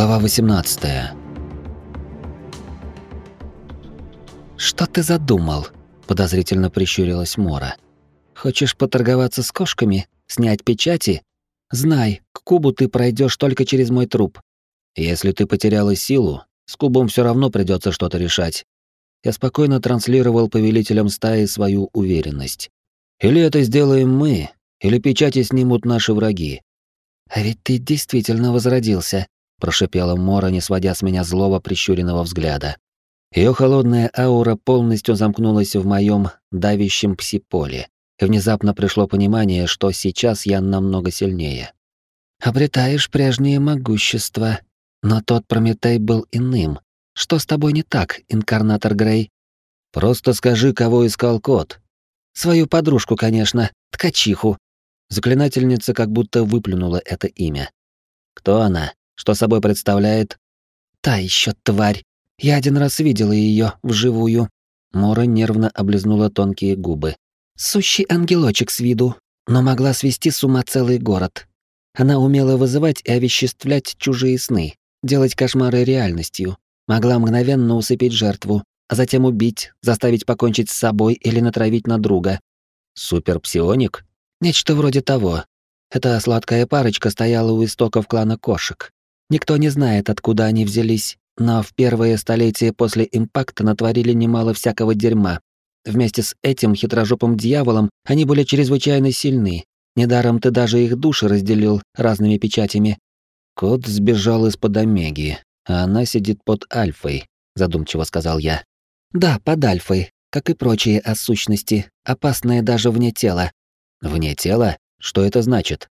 Глава 18. Что ты задумал? подозрительно прищурилась Мора. Хочешь поторговаться с кошками, снять печати? Знай, к кубу ты пройдешь только через мой труп. Если ты потеряла силу, с кубом все равно придется что-то решать. Я спокойно транслировал повелителям стаи свою уверенность. Или это сделаем мы, или печати снимут наши враги. А ведь ты действительно возродился, прошипела Мора, не сводя с меня злого прищуренного взгляда. Ее холодная аура полностью замкнулась в моем давящем псиполе, и внезапно пришло понимание, что сейчас я намного сильнее. «Обретаешь прежнее могущество, но тот Прометей был иным. Что с тобой не так, инкарнатор Грей?» «Просто скажи, кого искал кот». «Свою подружку, конечно, ткачиху». Заклинательница как будто выплюнула это имя. «Кто она?» Что собой представляет? Та еще тварь. Я один раз видела ее вживую. Мора нервно облизнула тонкие губы. Сущий ангелочек с виду, но могла свести с ума целый город. Она умела вызывать и овеществлять чужие сны, делать кошмары реальностью. Могла мгновенно усыпить жертву, а затем убить, заставить покончить с собой или натравить на друга. Суперпсионик? Нечто вроде того. Эта сладкая парочка стояла у истоков клана кошек. Никто не знает, откуда они взялись, но в первые столетия после импакта натворили немало всякого дерьма. Вместе с этим хитрожопым дьяволом они были чрезвычайно сильны. Недаром ты даже их души разделил разными печатями. Кот сбежал из-под Омеги, а она сидит под Альфой, задумчиво сказал я. Да, под Альфой, как и прочие осущности, опасные даже вне тела. Вне тела? Что это значит?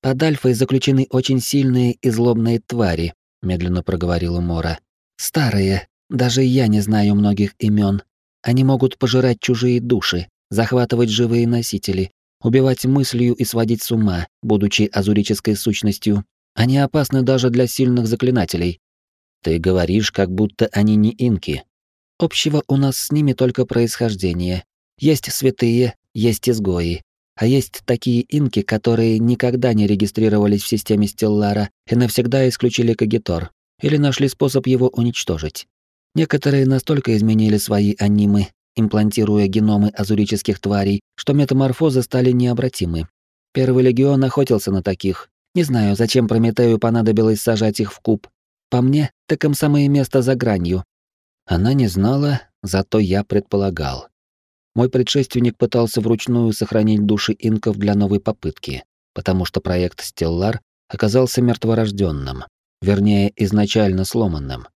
Под Альфой заключены очень сильные и злобные твари, медленно проговорила Мора. Старые, даже я не знаю многих имен. Они могут пожирать чужие души, захватывать живые носители, убивать мыслью и сводить с ума, будучи азурической сущностью. Они опасны даже для сильных заклинателей. Ты говоришь, как будто они не инки. Общего у нас с ними только происхождение. Есть святые, есть изгои. А есть такие инки, которые никогда не регистрировались в системе Стеллара и навсегда исключили Кагитор, или нашли способ его уничтожить. Некоторые настолько изменили свои анимы, имплантируя геномы азурических тварей, что метаморфозы стали необратимы. Первый легион охотился на таких. Не знаю, зачем Прометею понадобилось сажать их в куб. По мне, так им самое место за гранью. Она не знала, зато я предполагал. Мой предшественник пытался вручную сохранить души инков для новой попытки, потому что проект Стеллар оказался мертворожденным, вернее, изначально сломанным.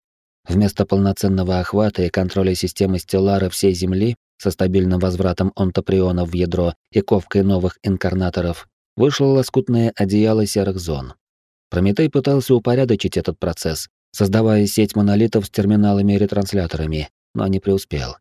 Вместо полноценного охвата и контроля системы Стеллара всей Земли со стабильным возвратом онтоприонов в ядро и ковкой новых инкарнаторов вышло лоскутное одеяло серых зон. Прометей пытался упорядочить этот процесс, создавая сеть монолитов с терминалами-ретрансляторами, но не преуспел.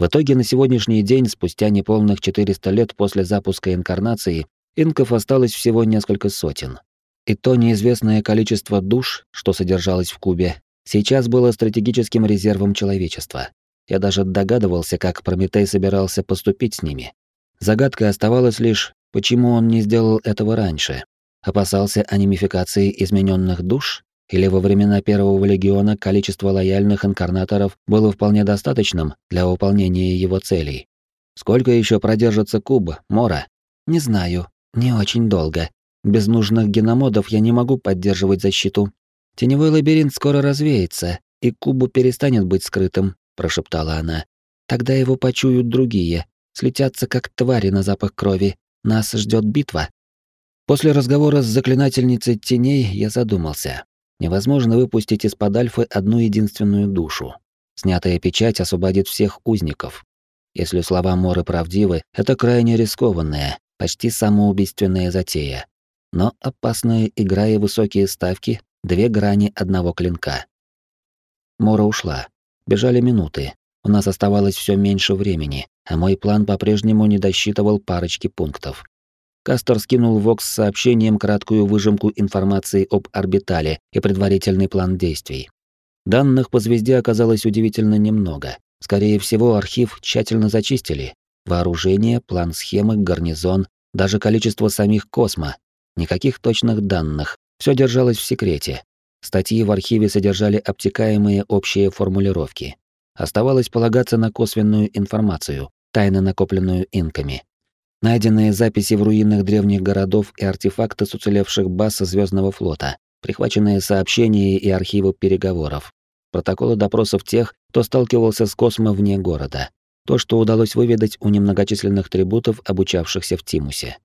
В итоге на сегодняшний день, спустя неполных 400 лет после запуска инкарнации, инков осталось всего несколько сотен. И то неизвестное количество душ, что содержалось в кубе, сейчас было стратегическим резервом человечества. Я даже догадывался, как Прометей собирался поступить с ними. Загадкой оставалось лишь, почему он не сделал этого раньше. Опасался анимификации измененных душ или во времена Первого легиона количество лояльных инкарнаторов было вполне достаточным для выполнения его целей. Сколько еще продержится куб, Мора? Не знаю, не очень долго. Без нужных геномодов я не могу поддерживать защиту. Теневой лабиринт скоро развеется, и кубу перестанет быть скрытым, прошептала она. Тогда его почуют другие, слетятся как твари на запах крови. Нас ждет битва. После разговора с заклинательницей теней я задумался. Невозможно выпустить из-под Альфы одну единственную душу. Снятая печать освободит всех узников. Если слова Моры правдивы, это крайне рискованная, почти самоубийственная затея. Но опасная игра и высокие ставки — две грани одного клинка. Мора ушла. Бежали минуты. У нас оставалось все меньше времени, а мой план по-прежнему не досчитывал парочки пунктов. Кастер скинул Вокс с сообщением краткую выжимку информации об орбитале и предварительный план действий. Данных по звезде оказалось удивительно немного. Скорее всего, архив тщательно зачистили. Вооружение, план схемы, гарнизон, даже количество самих космо. Никаких точных данных. Все держалось в секрете. Статьи в архиве содержали обтекаемые общие формулировки. Оставалось полагаться на косвенную информацию, тайно накопленную инками. Найденные записи в руинах древних городов и артефакты с уцелевших баз Звездного флота, прихваченные сообщения и архивы переговоров, протоколы допросов тех, кто сталкивался с космо вне города, то, что удалось выведать у немногочисленных трибутов, обучавшихся в Тимусе.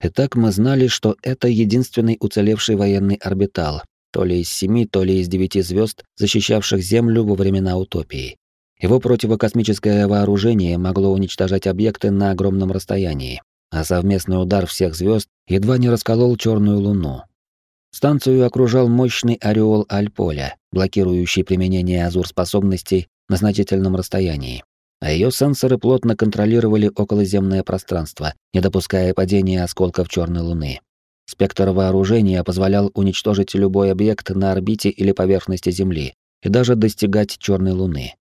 Итак, мы знали, что это единственный уцелевший военный орбитал, то ли из семи, то ли из девяти звезд, защищавших Землю во времена утопии. Его противокосмическое вооружение могло уничтожать объекты на огромном расстоянии, а совместный удар всех звезд едва не расколол черную луну. Станцию окружал мощный ореол Альполя, блокирующий применение азур-способностей на значительном расстоянии. А ее сенсоры плотно контролировали околоземное пространство, не допуская падения осколков черной луны. Спектр вооружения позволял уничтожить любой объект на орбите или поверхности Земли и даже достигать черной луны.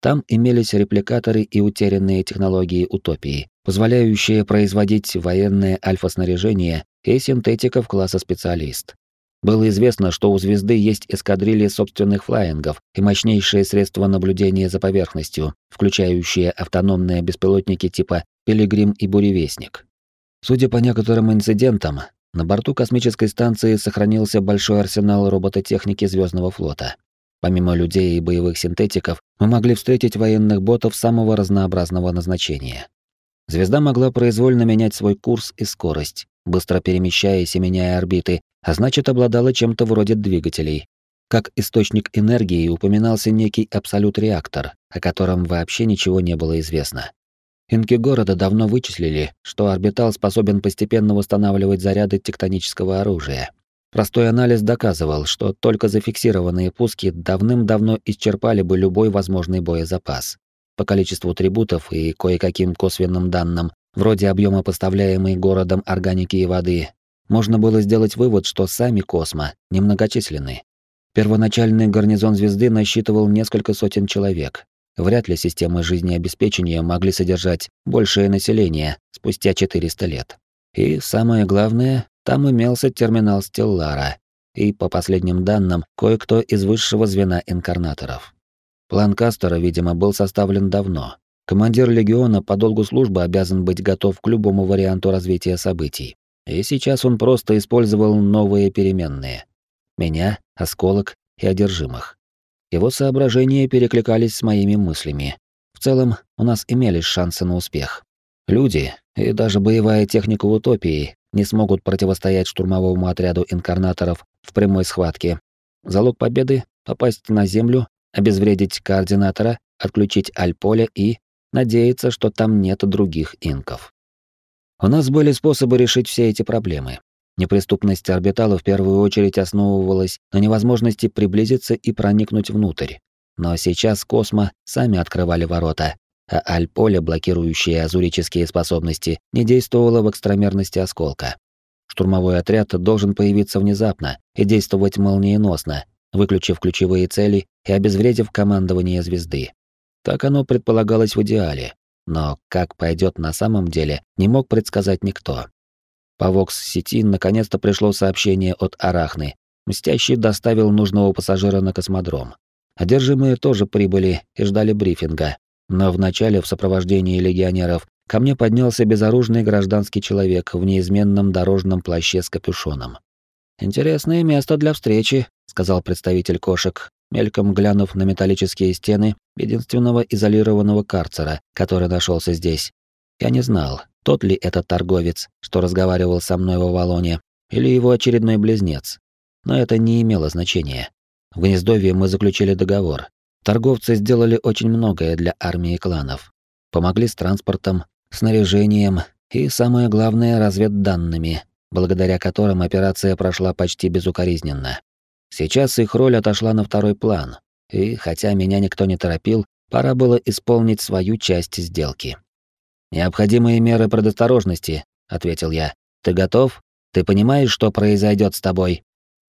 Там имелись репликаторы и утерянные технологии утопии, позволяющие производить военное альфа-снаряжение и синтетиков класса специалист. Было известно, что у звезды есть эскадрильи собственных флаингов и мощнейшие средства наблюдения за поверхностью, включающие автономные беспилотники типа «Пилигрим» и «Буревестник». Судя по некоторым инцидентам, на борту космической станции сохранился большой арсенал робототехники Звездного флота. Помимо людей и боевых синтетиков, мы могли встретить военных ботов самого разнообразного назначения. Звезда могла произвольно менять свой курс и скорость, быстро перемещаясь и меняя орбиты, а значит, обладала чем-то вроде двигателей. Как источник энергии упоминался некий абсолют-реактор, о котором вообще ничего не было известно. Инки города давно вычислили, что орбитал способен постепенно восстанавливать заряды тектонического оружия, Простой анализ доказывал, что только зафиксированные пуски давным-давно исчерпали бы любой возможный боезапас. По количеству трибутов и кое-каким косвенным данным, вроде объема поставляемой городом органики и воды, можно было сделать вывод, что сами космо немногочисленны. Первоначальный гарнизон звезды насчитывал несколько сотен человек. Вряд ли системы жизнеобеспечения могли содержать большее население спустя 400 лет. И самое главное, там имелся терминал Стеллара и, по последним данным, кое-кто из высшего звена инкарнаторов. План Кастера, видимо, был составлен давно. Командир легиона по долгу службы обязан быть готов к любому варианту развития событий. И сейчас он просто использовал новые переменные. Меня, осколок и одержимых. Его соображения перекликались с моими мыслями. В целом, у нас имелись шансы на успех. Люди и даже боевая техника утопии не смогут противостоять штурмовому отряду инкарнаторов в прямой схватке. Залог победы — попасть на Землю, обезвредить координатора, отключить Альполе и надеяться, что там нет других инков. У нас были способы решить все эти проблемы. Неприступность орбитала в первую очередь основывалась на невозможности приблизиться и проникнуть внутрь. Но сейчас космо сами открывали ворота, а аль-поле, блокирующее азурические способности, не действовало в экстрамерности осколка. Штурмовой отряд должен появиться внезапно и действовать молниеносно, выключив ключевые цели и обезвредив командование звезды. Так оно предполагалось в идеале, но как пойдет на самом деле, не мог предсказать никто. По Вокс-сети наконец-то пришло сообщение от Арахны. Мстящий доставил нужного пассажира на космодром. Одержимые тоже прибыли и ждали брифинга, но вначале в сопровождении легионеров ко мне поднялся безоружный гражданский человек в неизменном дорожном плаще с капюшоном. «Интересное место для встречи», — сказал представитель кошек, мельком глянув на металлические стены единственного изолированного карцера, который нашелся здесь. Я не знал, тот ли этот торговец, что разговаривал со мной в Авалоне, или его очередной близнец. Но это не имело значения. В гнездовье мы заключили договор, Торговцы сделали очень многое для армии кланов. Помогли с транспортом, снаряжением и, самое главное, разведданными, благодаря которым операция прошла почти безукоризненно. Сейчас их роль отошла на второй план, и, хотя меня никто не торопил, пора было исполнить свою часть сделки. «Необходимые меры предосторожности», — ответил я. «Ты готов? Ты понимаешь, что произойдет с тобой?»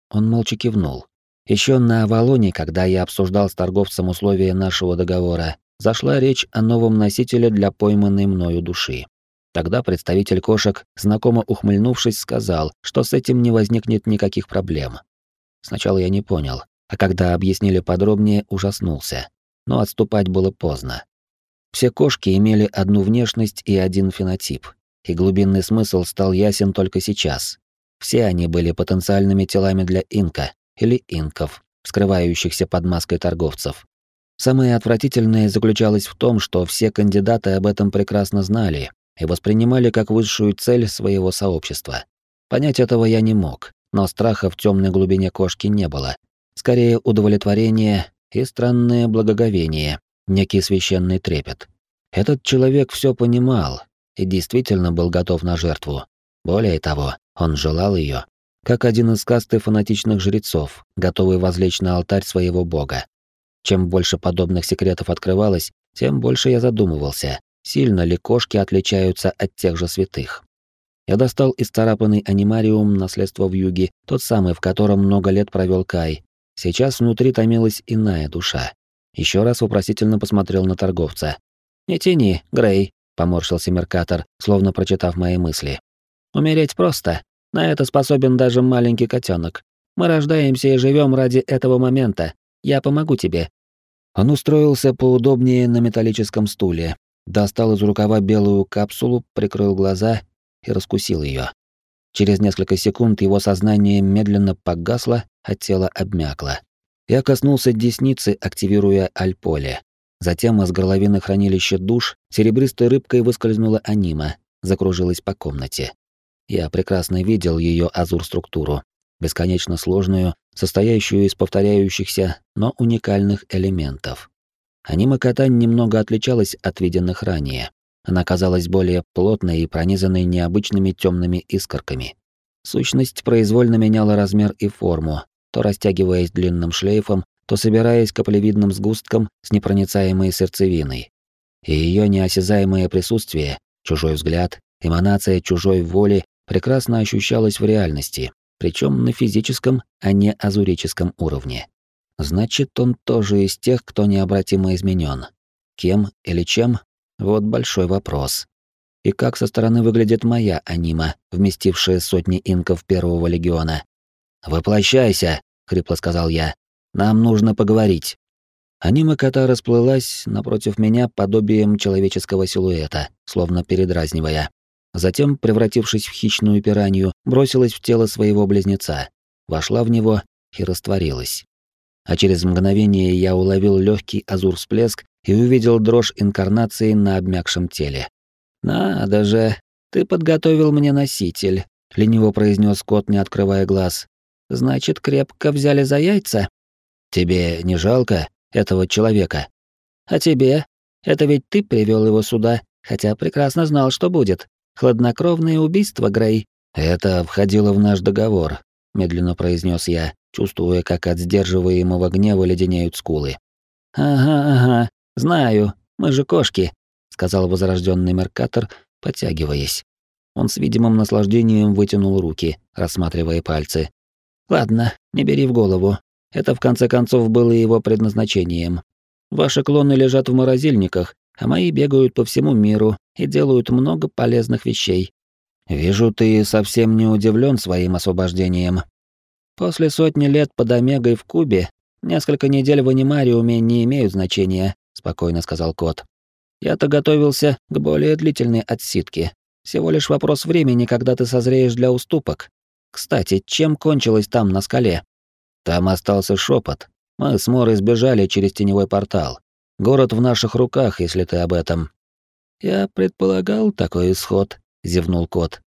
Он молча кивнул. Еще на Авалоне, когда я обсуждал с торговцем условия нашего договора, зашла речь о новом носителе для пойманной мною души. Тогда представитель кошек, знакомо ухмыльнувшись, сказал, что с этим не возникнет никаких проблем. Сначала я не понял, а когда объяснили подробнее, ужаснулся. Но отступать было поздно. Все кошки имели одну внешность и один фенотип, и глубинный смысл стал ясен только сейчас. Все они были потенциальными телами для инка или инков, скрывающихся под маской торговцев. Самое отвратительное заключалось в том, что все кандидаты об этом прекрасно знали и воспринимали как высшую цель своего сообщества. Понять этого я не мог, но страха в темной глубине кошки не было. Скорее удовлетворение и странное благоговение, некий священный трепет. Этот человек все понимал и действительно был готов на жертву. Более того, он желал ее, как один из касты фанатичных жрецов, готовый возлечь на алтарь своего бога. Чем больше подобных секретов открывалось, тем больше я задумывался, сильно ли кошки отличаются от тех же святых. Я достал из царапанный анимариум наследство в юге, тот самый, в котором много лет провел Кай. Сейчас внутри томилась иная душа. Еще раз вопросительно посмотрел на торговца. «Не тяни, Грей», — поморщился Меркатор, словно прочитав мои мысли. «Умереть просто. На это способен даже маленький котенок. Мы рождаемся и живем ради этого момента. Я помогу тебе». Он устроился поудобнее на металлическом стуле, достал из рукава белую капсулу, прикрыл глаза и раскусил ее. Через несколько секунд его сознание медленно погасло, а тело обмякло. Я коснулся десницы, активируя альполе. Затем из горловины хранилища душ серебристой рыбкой выскользнула анима, закружилась по комнате. Я прекрасно видел ее азур-структуру, бесконечно сложную, состоящую из повторяющихся, но уникальных элементов. Анима Катань немного отличалась от виденных ранее. Она казалась более плотной и пронизанной необычными темными искорками. Сущность произвольно меняла размер и форму, то растягиваясь длинным шлейфом, то собираясь каплевидным сгустком с непроницаемой сердцевиной. И ее неосязаемое присутствие, чужой взгляд, эманация чужой воли прекрасно ощущалось в реальности, причем на физическом, а не азурическом уровне. Значит, он тоже из тех, кто необратимо изменен. Кем или чем? Вот большой вопрос. И как со стороны выглядит моя анима, вместившая сотни инков первого легиона? «Воплощайся!» — хрипло сказал я. «Нам нужно поговорить». Анима кота расплылась напротив меня подобием человеческого силуэта, словно передразнивая. Затем, превратившись в хищную пиранью, бросилась в тело своего близнеца, вошла в него и растворилась. А через мгновение я уловил легкий азур-всплеск и увидел дрожь инкарнации на обмякшем теле. «Надо же, ты подготовил мне носитель», — лениво произнес кот, не открывая глаз. «Значит, крепко взяли за яйца?» «Тебе не жалко этого человека?» «А тебе? Это ведь ты привел его сюда, хотя прекрасно знал, что будет. Хладнокровное убийство, Грей. Это входило в наш договор, медленно произнес я, чувствуя, как от сдерживаемого гнева леденеют скулы. Ага, ага, знаю, мы же кошки, сказал возрожденный меркатор, подтягиваясь. Он с видимым наслаждением вытянул руки, рассматривая пальцы. Ладно, не бери в голову. Это в конце концов было его предназначением. Ваши клоны лежат в морозильниках, а мои бегают по всему миру и делают много полезных вещей. Вижу, ты совсем не удивлен своим освобождением. После сотни лет под Омегой в Кубе несколько недель в анимариуме не имеют значения, спокойно сказал кот. Я-то готовился к более длительной отсидке. Всего лишь вопрос времени, когда ты созреешь для уступок. Кстати, чем кончилось там на скале? Там остался шепот. Мы с Морой сбежали через теневой портал. Город в наших руках, если ты об этом. Я предполагал такой исход, зевнул кот.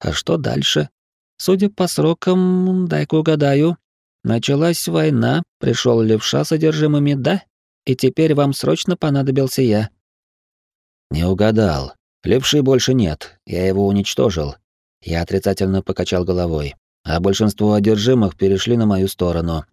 А что дальше? Судя по срокам, дай-ка угадаю. Началась война, пришел левша с одержимыми, да? И теперь вам срочно понадобился я. Не угадал. Левши больше нет, я его уничтожил. Я отрицательно покачал головой. А большинство одержимых перешли на мою сторону.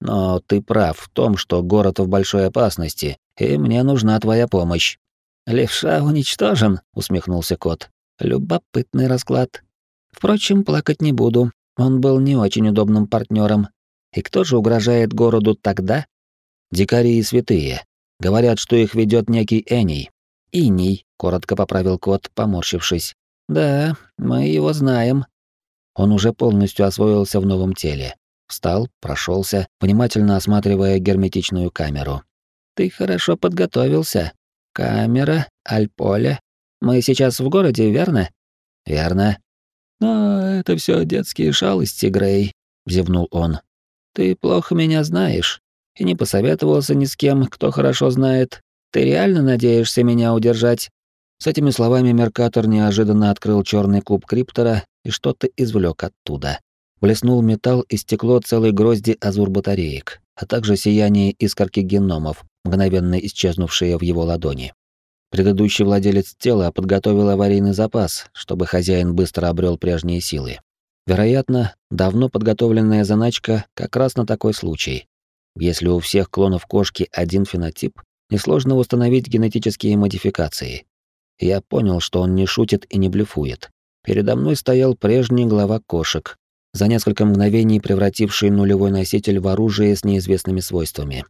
Но ты прав в том, что город в большой опасности, и мне нужна твоя помощь». «Левша уничтожен», — усмехнулся кот. «Любопытный расклад. Впрочем, плакать не буду. Он был не очень удобным партнером. И кто же угрожает городу тогда? Дикари и святые. Говорят, что их ведет некий Эний. Иний, коротко поправил кот, поморщившись. Да, мы его знаем. Он уже полностью освоился в новом теле. Встал, прошелся, внимательно осматривая герметичную камеру. «Ты хорошо подготовился. Камера, Альполе. Мы сейчас в городе, верно?» «Верно». «Но это все детские шалости, Грей», — зевнул он. «Ты плохо меня знаешь и не посоветовался ни с кем, кто хорошо знает. Ты реально надеешься меня удержать?» С этими словами Меркатор неожиданно открыл черный куб криптора и что-то извлек оттуда. Блеснул металл и стекло целой грозди азур-батареек, а также сияние искорки геномов, мгновенно исчезнувшие в его ладони. Предыдущий владелец тела подготовил аварийный запас, чтобы хозяин быстро обрел прежние силы. Вероятно, давно подготовленная заначка как раз на такой случай. Если у всех клонов кошки один фенотип, несложно установить генетические модификации. Я понял, что он не шутит и не блефует. Передо мной стоял прежний глава кошек, за несколько мгновений превративший нулевой носитель в оружие с неизвестными свойствами.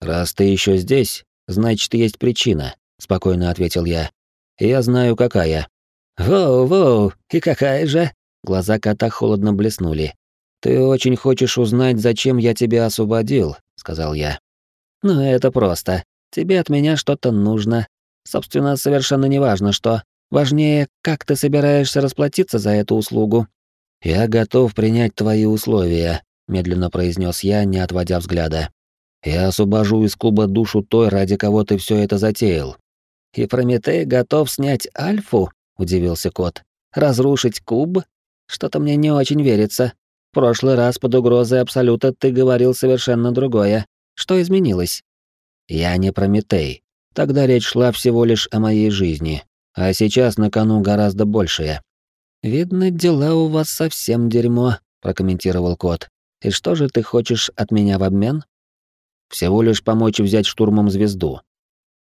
«Раз ты еще здесь, значит, есть причина», — спокойно ответил я. «Я знаю, какая». «Воу-воу, и какая же?» Глаза кота холодно блеснули. «Ты очень хочешь узнать, зачем я тебя освободил», — сказал я. «Ну, это просто. Тебе от меня что-то нужно. Собственно, совершенно неважно, что. Важнее, как ты собираешься расплатиться за эту услугу. «Я готов принять твои условия», — медленно произнес я, не отводя взгляда. «Я освобожу из куба душу той, ради кого ты все это затеял». «И Прометей готов снять Альфу?» — удивился кот. «Разрушить куб? Что-то мне не очень верится. В прошлый раз под угрозой Абсолюта ты говорил совершенно другое. Что изменилось?» «Я не Прометей. Тогда речь шла всего лишь о моей жизни. А сейчас на кону гораздо большее. «Видно, дела у вас совсем дерьмо», — прокомментировал кот. «И что же ты хочешь от меня в обмен?» «Всего лишь помочь взять штурмом звезду».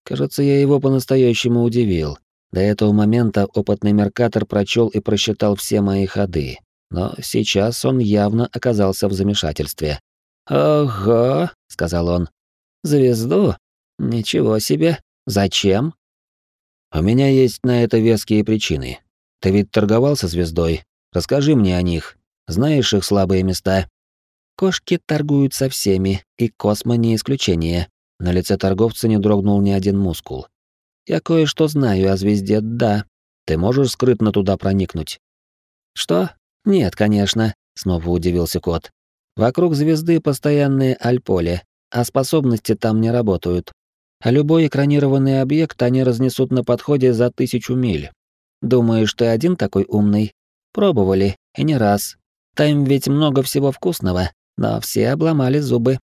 Кажется, я его по-настоящему удивил. До этого момента опытный меркатор прочел и просчитал все мои ходы, но сейчас он явно оказался в замешательстве. «Ого», — сказал он, — «звезду? Ничего себе. Зачем?» «У меня есть на это веские причины. Ты ведь торговался звездой. Расскажи мне о них. Знаешь их слабые места?» «Кошки торгуют со всеми, и Космо не исключение». На лице торговца не дрогнул ни один мускул. «Я кое-что знаю о звезде, да. Ты можешь скрытно туда проникнуть?» «Что? Нет, конечно», — снова удивился кот. «Вокруг звезды постоянные альполи, а способности там не работают. А любой экранированный объект они разнесут на подходе за тысячу миль. Думаешь, ты один такой умный? Пробовали, и не раз. Там ведь много всего вкусного, но все обломали зубы.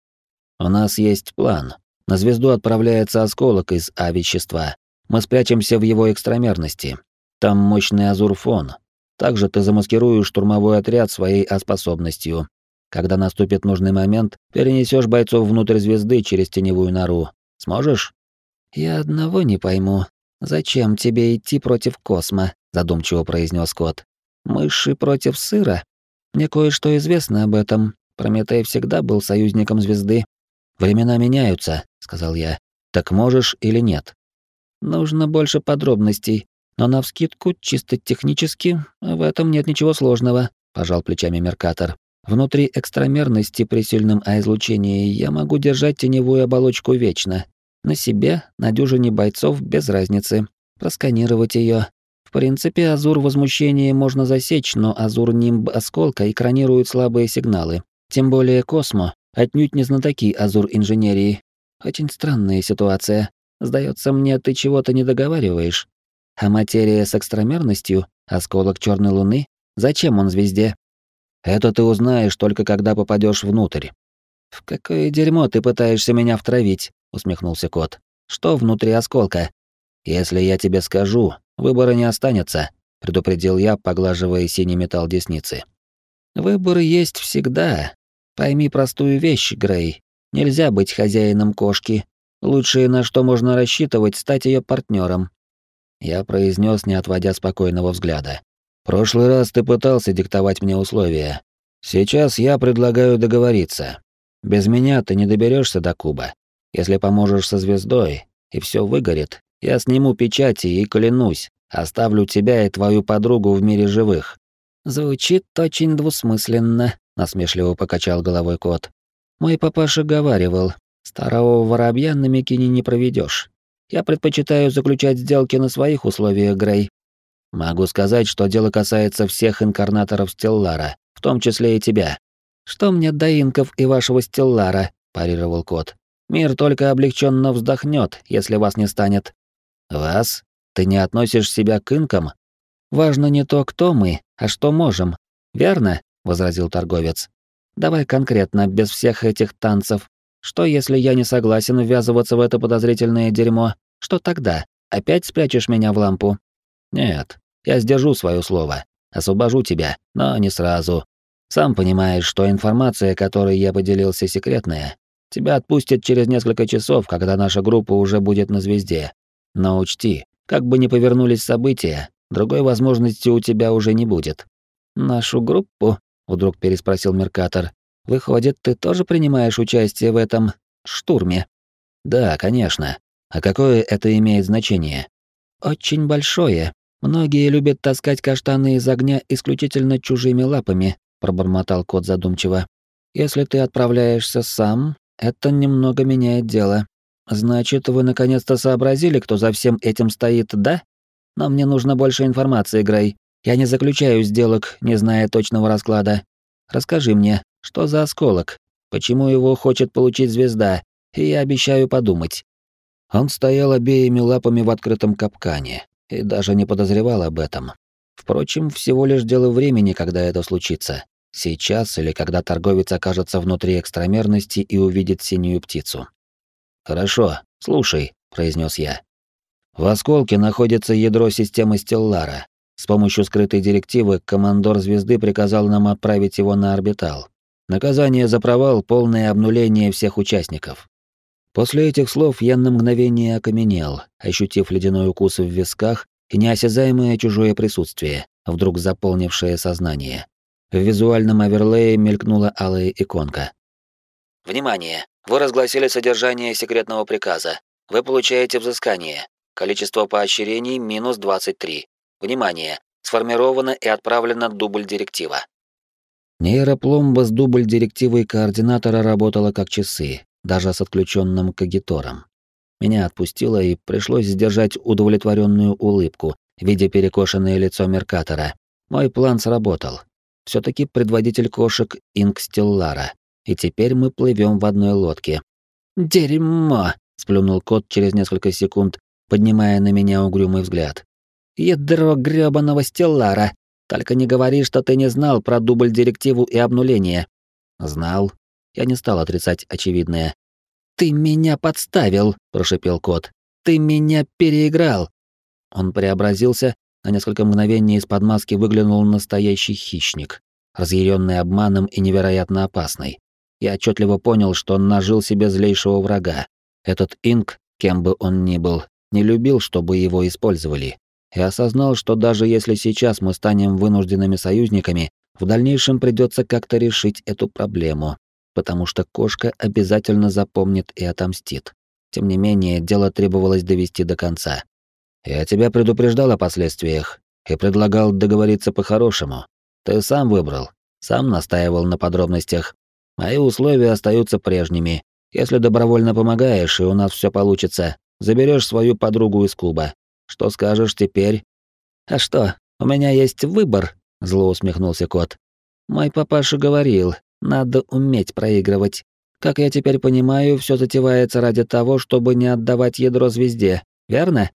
У нас есть план. На звезду отправляется осколок из А-вещества. Мы спрячемся в его экстрамерности. Там мощный азурфон. Также ты замаскируешь штурмовой отряд своей А-способностью. Когда наступит нужный момент, перенесешь бойцов внутрь звезды через теневую нору. Сможешь? Я одного не пойму. «Зачем тебе идти против космо?» — задумчиво произнес кот. «Мыши против сыра? Мне кое-что известно об этом. Прометей всегда был союзником звезды». «Времена меняются», — сказал я. «Так можешь или нет?» «Нужно больше подробностей, но навскидку, чисто технически, в этом нет ничего сложного», — пожал плечами Меркатор. «Внутри экстрамерности при сильном А-излучении я могу держать теневую оболочку вечно, на себе, на дюжине бойцов без разницы. Просканировать ее. В принципе, азур возмущения можно засечь, но азур нимб осколка экранирует слабые сигналы. Тем более Космо, отнюдь не знатоки азур инженерии. Очень странная ситуация. Сдается мне, ты чего-то не договариваешь. А материя с экстрамерностью, осколок черной луны, зачем он звезде? Это ты узнаешь только когда попадешь внутрь. В какое дерьмо ты пытаешься меня втравить? усмехнулся кот. Что внутри осколка? Если я тебе скажу, выбора не останется, предупредил я, поглаживая синий металл десницы. Выбор есть всегда. Пойми простую вещь, Грей. Нельзя быть хозяином кошки. Лучшее, на что можно рассчитывать, стать ее партнером. Я произнес, не отводя спокойного взгляда. Прошлый раз ты пытался диктовать мне условия. Сейчас я предлагаю договориться. Без меня ты не доберешься до куба. Если поможешь со звездой, и все выгорит, я сниму печати и клянусь, оставлю тебя и твою подругу в мире живых. Звучит очень двусмысленно, насмешливо покачал головой кот. Мой папаша говаривал, старого воробья на Микине не проведешь. Я предпочитаю заключать сделки на своих условиях, Грей. Могу сказать, что дело касается всех инкарнаторов Стеллара, в том числе и тебя. Что мне до инков и вашего Стеллара, парировал кот. Мир только облегченно вздохнет, если вас не станет. Вас? Ты не относишь себя к инкам? Важно не то, кто мы, а что можем. Верно? Возразил торговец. Давай конкретно, без всех этих танцев. Что, если я не согласен ввязываться в это подозрительное дерьмо? Что тогда? Опять спрячешь меня в лампу? Нет, я сдержу свое слово. Освобожу тебя, но не сразу. Сам понимаешь, что информация, которой я поделился, секретная. Тебя отпустят через несколько часов, когда наша группа уже будет на звезде. Но учти, как бы ни повернулись события, другой возможности у тебя уже не будет. Нашу группу? Вдруг переспросил Меркатор. Выходит, ты тоже принимаешь участие в этом штурме? Да, конечно. А какое это имеет значение? Очень большое. Многие любят таскать каштаны из огня исключительно чужими лапами, пробормотал кот задумчиво. Если ты отправляешься сам, это немного меняет дело. Значит, вы наконец-то сообразили, кто за всем этим стоит, да? Но мне нужно больше информации, Грей. Я не заключаю сделок, не зная точного расклада. Расскажи мне, что за осколок? Почему его хочет получить звезда? И я обещаю подумать. Он стоял обеими лапами в открытом капкане и даже не подозревал об этом. Впрочем, всего лишь дело времени, когда это случится. Сейчас или когда торговец окажется внутри экстрамерности и увидит синюю птицу. «Хорошо, слушай», — произнес я. В осколке находится ядро системы Стеллара. С помощью скрытой директивы командор звезды приказал нам отправить его на орбитал. Наказание за провал — полное обнуление всех участников. После этих слов я на мгновение окаменел, ощутив ледяной укус в висках и неосязаемое чужое присутствие, вдруг заполнившее сознание. В визуальном оверлее мелькнула алая иконка. «Внимание! Вы разгласили содержание секретного приказа. Вы получаете взыскание. Количество поощрений минус 23. Внимание! Сформирована и отправлена дубль-директива». Нейропломба с дубль-директивой координатора работала как часы, даже с отключенным кагитором. Меня отпустило и пришлось сдержать удовлетворенную улыбку, видя перекошенное лицо Меркатора. Мой план сработал. все таки предводитель кошек Инк Стеллара. И теперь мы плывем в одной лодке. «Дерьмо!» — сплюнул кот через несколько секунд, поднимая на меня угрюмый взгляд. «Ядро грёбаного Стеллара! Только не говори, что ты не знал про дубль-директиву и обнуление». «Знал», я не стал отрицать очевидное. «Ты меня подставил!» — прошипел кот. «Ты меня переиграл!» Он преобразился, на несколько мгновений из-под маски выглянул настоящий хищник, разъяренный обманом и невероятно опасный. Я отчетливо понял, что он нажил себе злейшего врага. Этот инк, кем бы он ни был, не любил, чтобы его использовали. И осознал, что даже если сейчас мы станем вынужденными союзниками, в дальнейшем придется как-то решить эту проблему потому что кошка обязательно запомнит и отомстит. Тем не менее, дело требовалось довести до конца. Я тебя предупреждал о последствиях и предлагал договориться по-хорошему. Ты сам выбрал, сам настаивал на подробностях. Мои условия остаются прежними. Если добровольно помогаешь, и у нас все получится, заберешь свою подругу из клуба. Что скажешь теперь? А что, у меня есть выбор, зло усмехнулся кот. Мой папаша говорил, надо уметь проигрывать. Как я теперь понимаю, все затевается ради того, чтобы не отдавать ядро звезде, верно?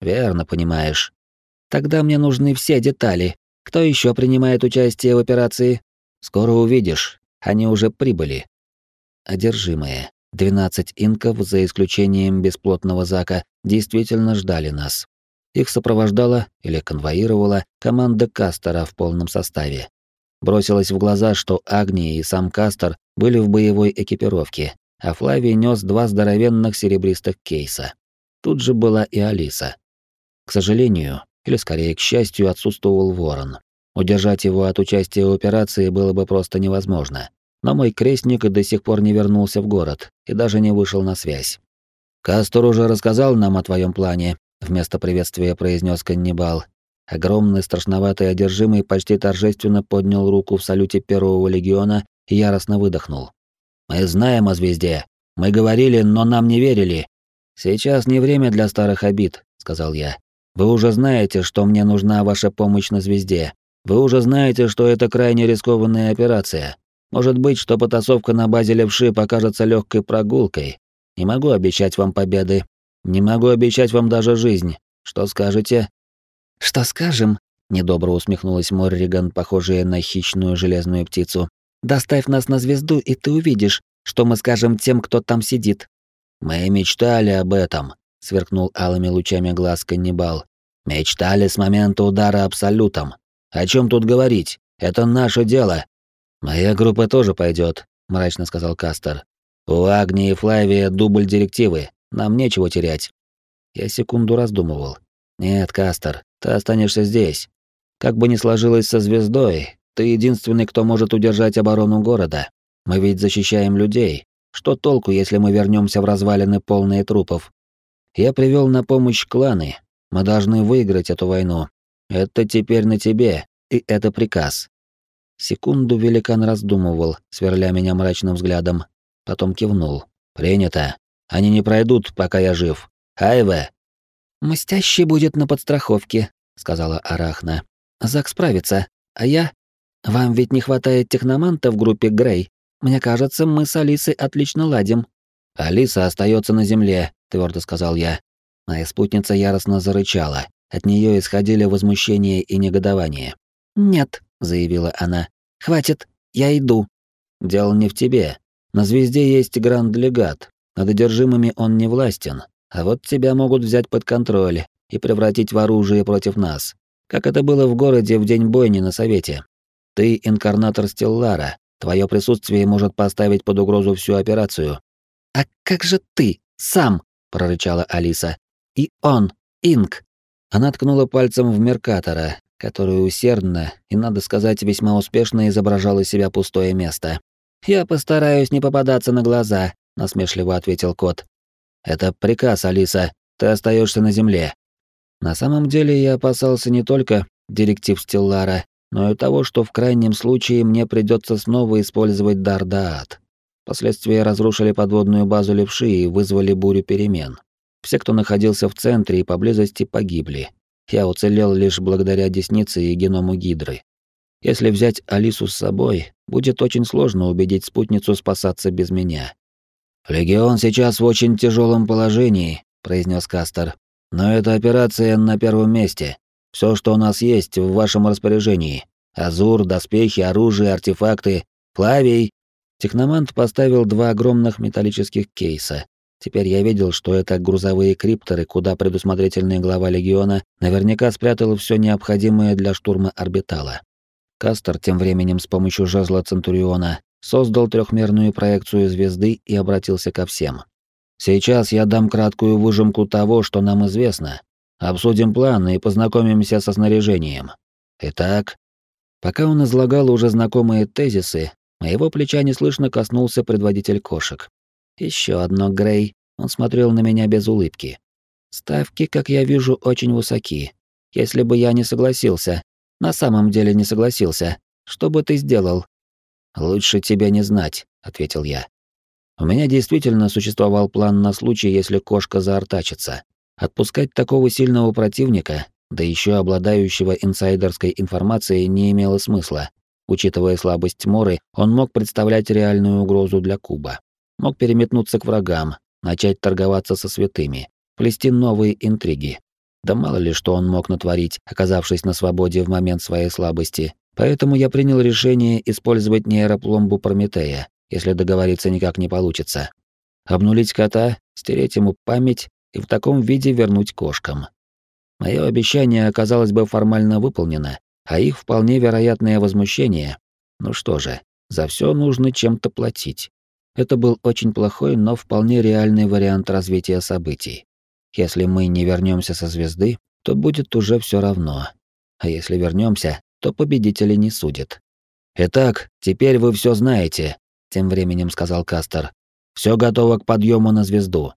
Верно понимаешь. Тогда мне нужны все детали. Кто еще принимает участие в операции? Скоро увидишь. Они уже прибыли. Одержимые. 12 инков, за исключением бесплотного Зака, действительно ждали нас. Их сопровождала или конвоировала команда Кастера в полном составе. Бросилось в глаза, что Агния и сам Кастер были в боевой экипировке, а Флавий нес два здоровенных серебристых кейса. Тут же была и Алиса. К сожалению, или скорее к счастью, отсутствовал Ворон. Удержать его от участия в операции было бы просто невозможно. Но мой крестник до сих пор не вернулся в город и даже не вышел на связь. «Кастор уже рассказал нам о твоем плане», — вместо приветствия произнес каннибал. Огромный страшноватый одержимый почти торжественно поднял руку в салюте первого легиона и яростно выдохнул. «Мы знаем о звезде. Мы говорили, но нам не верили. Сейчас не время для старых обид», — сказал я. «Вы уже знаете, что мне нужна ваша помощь на звезде. Вы уже знаете, что это крайне рискованная операция. Может быть, что потасовка на базе левши покажется легкой прогулкой. Не могу обещать вам победы. Не могу обещать вам даже жизнь. Что скажете?» «Что скажем?» — недобро усмехнулась Морриган, похожая на хищную железную птицу. «Доставь нас на звезду, и ты увидишь, что мы скажем тем, кто там сидит». «Мы мечтали об этом», — сверкнул алыми лучами глаз каннибал. «Мечтали с момента удара абсолютом. О чем тут говорить? Это наше дело». «Моя группа тоже пойдет», — мрачно сказал Кастер. «У Агни и Флавия дубль директивы. Нам нечего терять». Я секунду раздумывал. «Нет, Кастер, ты останешься здесь. Как бы ни сложилось со звездой, ты единственный, кто может удержать оборону города. Мы ведь защищаем людей. Что толку, если мы вернемся в развалины полные трупов? Я привел на помощь кланы. Мы должны выиграть эту войну. Это теперь на тебе, и это приказ. Секунду великан раздумывал, сверля меня мрачным взглядом, потом кивнул. Принято. Они не пройдут, пока я жив. Айве, «Мстящий будет на подстраховке», — сказала Арахна. «Зак справится, а я? Вам ведь не хватает техноманта в группе Грей. Мне кажется, мы с Алисой отлично ладим». «Алиса остается на земле», — твердо сказал я. Моя спутница яростно зарычала. От нее исходили возмущение и негодование. «Нет», — заявила она. «Хватит, я иду». «Дело не в тебе. На звезде есть гранд-легат. Над одержимыми он не властен, а вот тебя могут взять под контроль и превратить в оружие против нас, как это было в городе в день бойни на совете. Ты инкарнатор Стеллара, твое присутствие может поставить под угрозу всю операцию. А как же ты сам? прорычала Алиса. И он, Инк. Она ткнула пальцем в Меркатора, который усердно и, надо сказать, весьма успешно изображал из себя пустое место. «Я постараюсь не попадаться на глаза», — насмешливо ответил кот. Это приказ, Алиса. Ты остаешься на земле. На самом деле я опасался не только директив Стеллара, но и того, что в крайнем случае мне придется снова использовать дар Даат. Последствия разрушили подводную базу левши и вызвали бурю перемен. Все, кто находился в центре и поблизости, погибли. Я уцелел лишь благодаря деснице и геному Гидры. Если взять Алису с собой, будет очень сложно убедить спутницу спасаться без меня. «Легион сейчас в очень тяжелом положении», — произнес Кастер. «Но эта операция на первом месте. Все, что у нас есть, в вашем распоряжении. Азур, доспехи, оружие, артефакты. Флавий!» Техномант поставил два огромных металлических кейса. Теперь я видел, что это грузовые крипторы, куда предусмотрительный глава Легиона наверняка спрятал все необходимое для штурма орбитала. Кастер тем временем с помощью жезла Центуриона создал трехмерную проекцию звезды и обратился ко всем. Сейчас я дам краткую выжимку того, что нам известно. Обсудим планы и познакомимся со снаряжением. Итак, пока он излагал уже знакомые тезисы, моего плеча неслышно коснулся предводитель кошек. Еще одно Грей. Он смотрел на меня без улыбки. Ставки, как я вижу, очень высоки. Если бы я не согласился, на самом деле не согласился, что бы ты сделал? «Лучше тебя не знать», — ответил я. У меня действительно существовал план на случай, если кошка заортачится. Отпускать такого сильного противника, да еще обладающего инсайдерской информацией, не имело смысла. Учитывая слабость Моры, он мог представлять реальную угрозу для Куба. Мог переметнуться к врагам, начать торговаться со святыми, плести новые интриги. Да мало ли что он мог натворить, оказавшись на свободе в момент своей слабости, Поэтому я принял решение использовать нейропломбу Прометея, если договориться никак не получится. Обнулить кота, стереть ему память и в таком виде вернуть кошкам. Мое обещание оказалось бы формально выполнено, а их вполне вероятное возмущение. Ну что же, за все нужно чем-то платить. Это был очень плохой, но вполне реальный вариант развития событий. Если мы не вернемся со звезды, то будет уже все равно. А если вернемся, то победителей не судят. «Итак, теперь вы все знаете», — тем временем сказал Кастер. «Все готово к подъему на звезду.